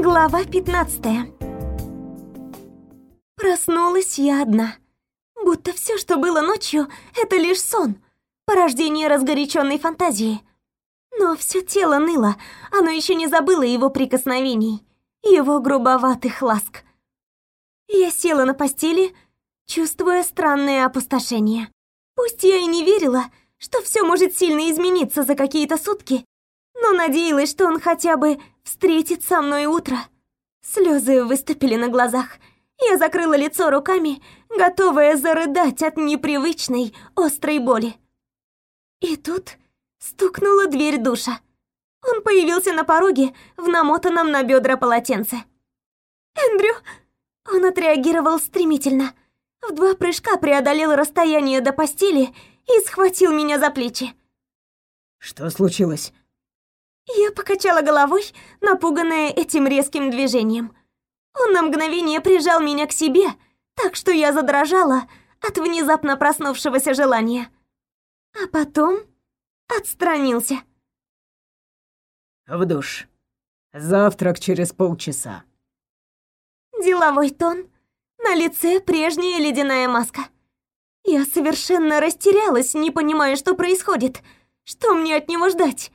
Глава 15 Проснулась я одна. Будто все, что было ночью, это лишь сон, порождение разгоряченной фантазии. Но все тело ныло, оно еще не забыло его прикосновений, его грубоватых ласк. Я села на постели, чувствуя странное опустошение. Пусть я и не верила, что все может сильно измениться за какие-то сутки, но надеялась, что он хотя бы встретит со мной утро. Слезы выступили на глазах. Я закрыла лицо руками, готовая зарыдать от непривычной острой боли. И тут стукнула дверь душа. Он появился на пороге в намотанном на бедра полотенце. «Эндрю!» Он отреагировал стремительно. В два прыжка преодолел расстояние до постели и схватил меня за плечи. «Что случилось?» Я покачала головой, напуганная этим резким движением. Он на мгновение прижал меня к себе, так что я задрожала от внезапно проснувшегося желания. А потом отстранился. «В душ. Завтрак через полчаса». Деловой тон, на лице прежняя ледяная маска. Я совершенно растерялась, не понимая, что происходит, что мне от него ждать.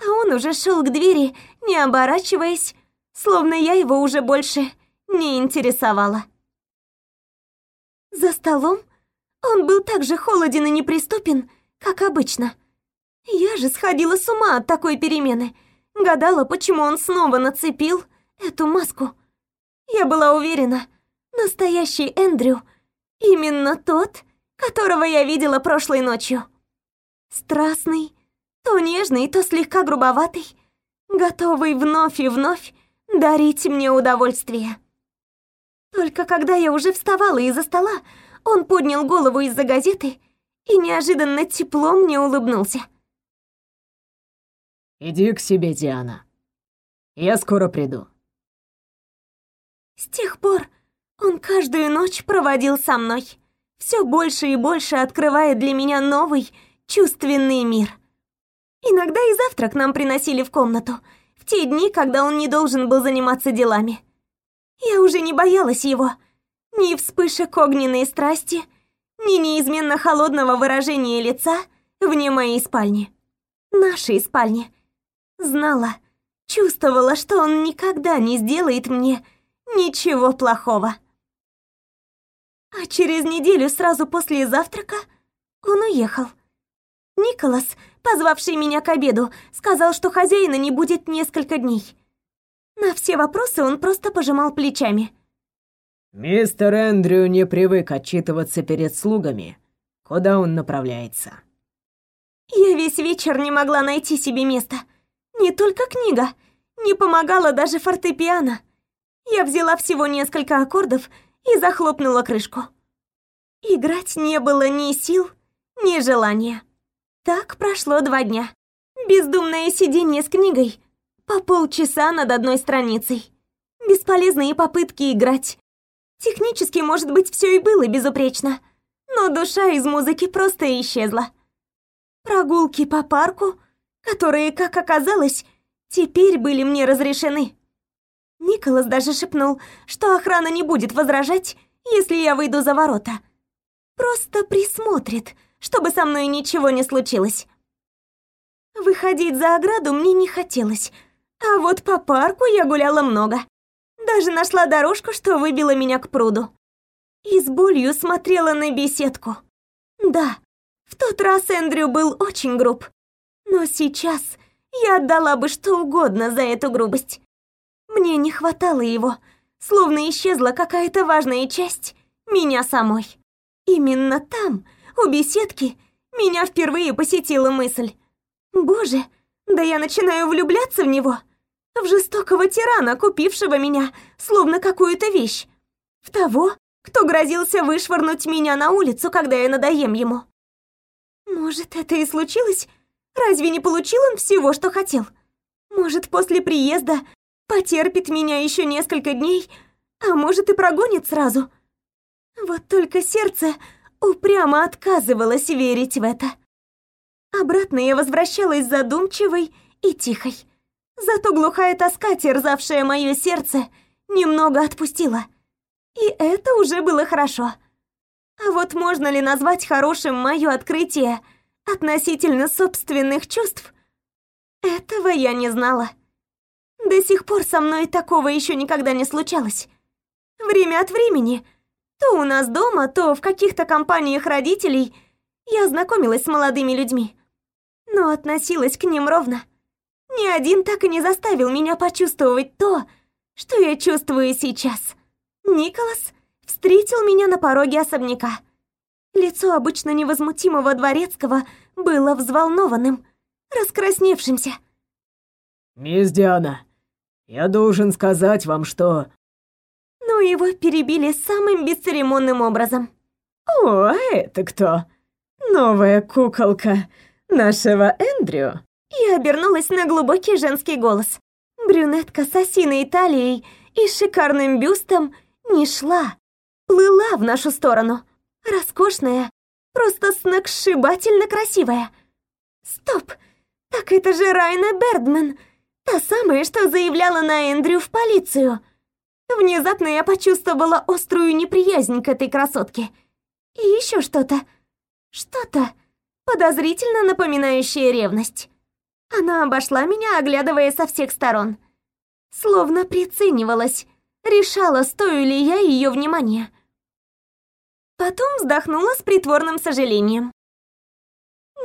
А он уже шел к двери, не оборачиваясь, словно я его уже больше не интересовала. За столом он был так же холоден и неприступен, как обычно. Я же сходила с ума от такой перемены, гадала, почему он снова нацепил эту маску. Я была уверена, настоящий Эндрю именно тот, которого я видела прошлой ночью. Страстный, то нежный, то слегка грубоватый, готовый вновь и вновь дарить мне удовольствие. Только когда я уже вставала из-за стола, он поднял голову из-за газеты и неожиданно тепло мне улыбнулся. «Иди к себе, Диана. Я скоро приду». С тех пор он каждую ночь проводил со мной, все больше и больше открывая для меня новый чувственный мир — Иногда и завтрак нам приносили в комнату, в те дни, когда он не должен был заниматься делами. Я уже не боялась его, ни вспышек огненной страсти, ни неизменно холодного выражения лица вне моей спальни. Нашей спальни. Знала, чувствовала, что он никогда не сделает мне ничего плохого. А через неделю сразу после завтрака он уехал. Николас позвавший меня к обеду, сказал, что хозяина не будет несколько дней. На все вопросы он просто пожимал плечами. «Мистер Эндрю не привык отчитываться перед слугами, куда он направляется». Я весь вечер не могла найти себе места. Не только книга, не помогала даже фортепиано. Я взяла всего несколько аккордов и захлопнула крышку. Играть не было ни сил, ни желания. Так прошло два дня. Бездумное сидение с книгой. По полчаса над одной страницей. Бесполезные попытки играть. Технически, может быть, все и было безупречно. Но душа из музыки просто исчезла. Прогулки по парку, которые, как оказалось, теперь были мне разрешены. Николас даже шепнул, что охрана не будет возражать, если я выйду за ворота. Просто присмотрит, чтобы со мной ничего не случилось. Выходить за ограду мне не хотелось, а вот по парку я гуляла много. Даже нашла дорожку, что выбила меня к пруду. И с болью смотрела на беседку. Да, в тот раз Эндрю был очень груб. Но сейчас я отдала бы что угодно за эту грубость. Мне не хватало его, словно исчезла какая-то важная часть меня самой. Именно там у беседки меня впервые посетила мысль. Боже, да я начинаю влюбляться в него. В жестокого тирана, купившего меня, словно какую-то вещь. В того, кто грозился вышвырнуть меня на улицу, когда я надоем ему. Может, это и случилось? Разве не получил он всего, что хотел? Может, после приезда потерпит меня еще несколько дней, а может и прогонит сразу? Вот только сердце упрямо отказывалась верить в это. Обратно я возвращалась задумчивой и тихой. Зато глухая тоска, терзавшая мое сердце, немного отпустила. И это уже было хорошо. А вот можно ли назвать хорошим мое открытие относительно собственных чувств? Этого я не знала. До сих пор со мной такого еще никогда не случалось. Время от времени, то у нас дома, то в каких-то компаниях родителей, я знакомилась с молодыми людьми, но относилась к ним ровно. Ни один так и не заставил меня почувствовать то, что я чувствую сейчас. Николас встретил меня на пороге особняка. Лицо обычно невозмутимого дворецкого было взволнованным, раскрасневшимся. «Мисс Диана, я должен сказать вам, что...» Его перебили самым бесцеремонным образом. «О, а это кто? Новая куколка нашего Эндрю?» Я обернулась на глубокий женский голос. Брюнетка с осиной талией и шикарным бюстом не шла, плыла в нашу сторону. Роскошная, просто сногсшибательно красивая. Стоп, так это же Райна Бердман, та самая, что заявляла на Эндрю в полицию. Внезапно я почувствовала острую неприязнь к этой красотке. И еще что-то, что-то подозрительно напоминающее ревность. Она обошла меня, оглядывая со всех сторон. Словно приценивалась, решала, стою ли я ее внимания. Потом вздохнула с притворным сожалением.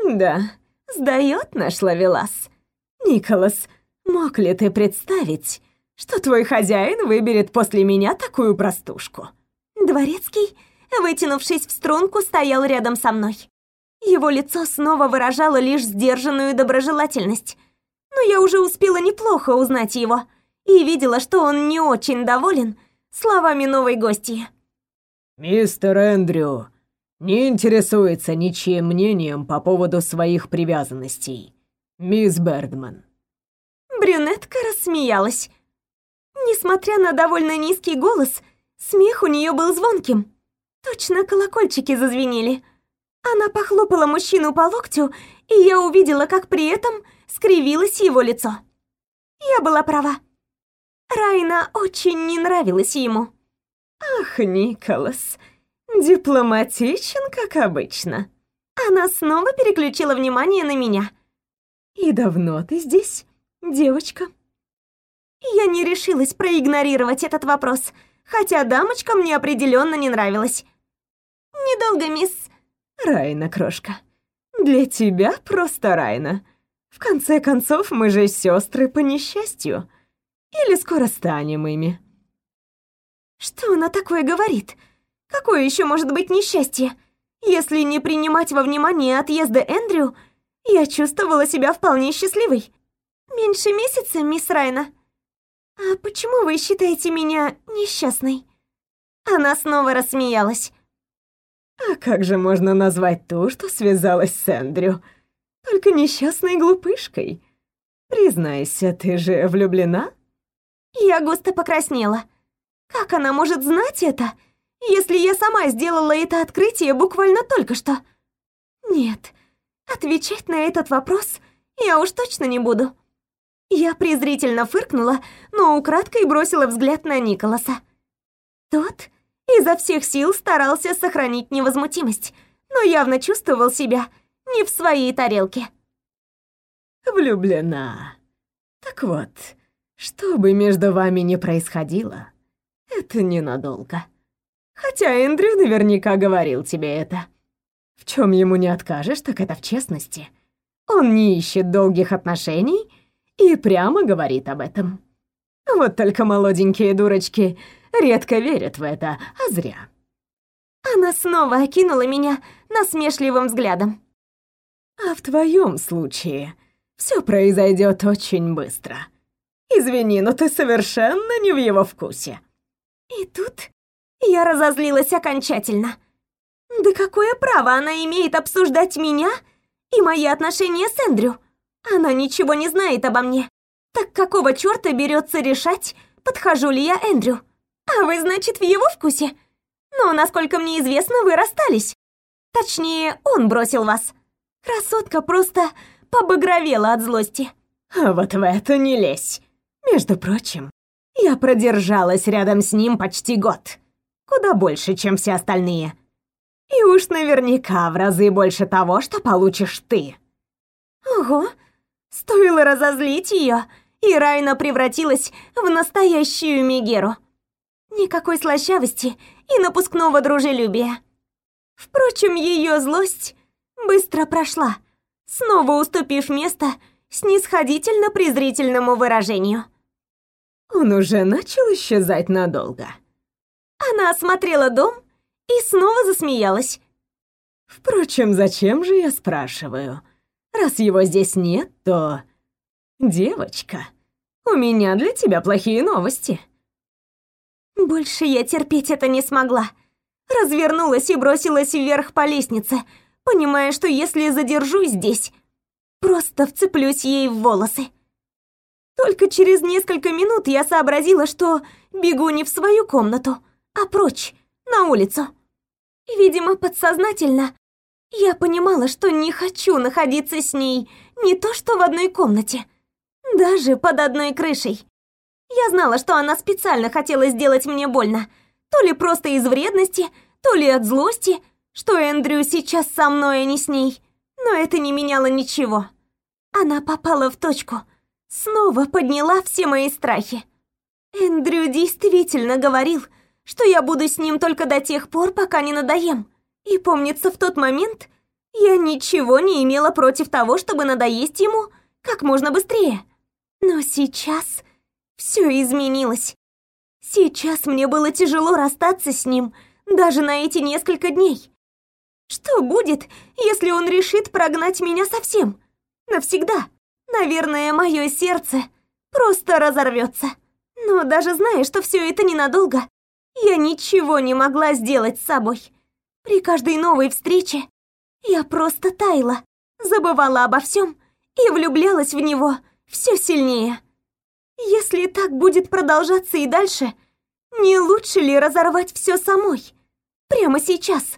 «Да, сдает наш ловелас. Николас, мог ли ты представить, что твой хозяин выберет после меня такую простушку?» Дворецкий, вытянувшись в струнку, стоял рядом со мной. Его лицо снова выражало лишь сдержанную доброжелательность. Но я уже успела неплохо узнать его и видела, что он не очень доволен словами новой гости. «Мистер Эндрю не интересуется ничьим мнением по поводу своих привязанностей, мисс Бердман». Брюнетка рассмеялась. Несмотря на довольно низкий голос, смех у нее был звонким. Точно колокольчики зазвенели. Она похлопала мужчину по локтю, и я увидела, как при этом скривилось его лицо. Я была права. Райна очень не нравилась ему. «Ах, Николас, дипломатичен, как обычно». Она снова переключила внимание на меня. «И давно ты здесь, девочка?» Я не решилась проигнорировать этот вопрос, хотя дамочка мне определенно не нравилась. «Недолго, мисс. Райна, крошка. Для тебя просто Райна. В конце концов, мы же сестры по несчастью. Или скоро станем ими. Что она такое говорит? Какое еще может быть несчастье? Если не принимать во внимание отъезда Эндрю, я чувствовала себя вполне счастливой. Меньше месяца, мисс Райна. А почему вы считаете меня несчастной? Она снова рассмеялась. А как же можно назвать ту, что связалась с Эндрю? Только несчастной глупышкой. Признайся, ты же влюблена? Я густо покраснела. Как она может знать это, если я сама сделала это открытие буквально только что? Нет, отвечать на этот вопрос я уж точно не буду. Я презрительно фыркнула, но украдкой бросила взгляд на Николаса. Тот изо всех сил старался сохранить невозмутимость, но явно чувствовал себя не в своей тарелке. «Влюблена. Так вот, что бы между вами ни происходило, это ненадолго. Хотя Эндрю наверняка говорил тебе это. В чем ему не откажешь, так это в честности. Он не ищет долгих отношений и прямо говорит об этом. Вот только молоденькие дурочки редко верят в это, а зря. Она снова окинула меня насмешливым взглядом. А в твоем случае все произойдет очень быстро. Извини, но ты совершенно не в его вкусе. И тут я разозлилась окончательно. Да какое право она имеет обсуждать меня и мои отношения с Эндрю? Она ничего не знает обо мне. Так какого чёрта берется решать, подхожу ли я Эндрю? А вы, значит, в его вкусе? Но, насколько мне известно, вы расстались. Точнее, он бросил вас. Красотка просто побагровела от злости. А вот в это не лезь. Между прочим, я продержалась рядом с ним почти год. Куда больше, чем все остальные. И уж наверняка в разы больше того, что получишь ты. Ого, стоило разозлить ее, и Райна превратилась в настоящую Мегеру. Никакой слащавости и напускного дружелюбия. Впрочем, ее злость быстро прошла, снова уступив место снисходительно-презрительному выражению. Он уже начал исчезать надолго. Она осмотрела дом и снова засмеялась. Впрочем, зачем же я спрашиваю? Раз его здесь нет, то... Девочка, у меня для тебя плохие новости. Больше я терпеть это не смогла. Развернулась и бросилась вверх по лестнице, понимая, что если задержусь здесь, просто вцеплюсь ей в волосы. Только через несколько минут я сообразила, что бегу не в свою комнату, а прочь, на улицу. Видимо, подсознательно я понимала, что не хочу находиться с ней не то что в одной комнате, даже под одной крышей. Я знала, что она специально хотела сделать мне больно, то ли просто из вредности, то ли от злости, что Эндрю сейчас со мной, а не с ней. Но это не меняло ничего. Она попала в точку. Снова подняла все мои страхи. Эндрю действительно говорил, что я буду с ним только до тех пор, пока не надоем. И помнится, в тот момент я ничего не имела против того, чтобы надоесть ему как можно быстрее. Но сейчас все изменилось. Сейчас мне было тяжело расстаться с ним даже на эти несколько дней. Что будет, если он решит прогнать меня совсем? Навсегда? Наверное, мое сердце просто разорвется. Но даже зная, что все это ненадолго, я ничего не могла сделать с собой. При каждой новой встрече я просто таяла, забывала обо всем и влюблялась в него все сильнее. Если так будет продолжаться и дальше, не лучше ли разорвать все самой? Прямо сейчас?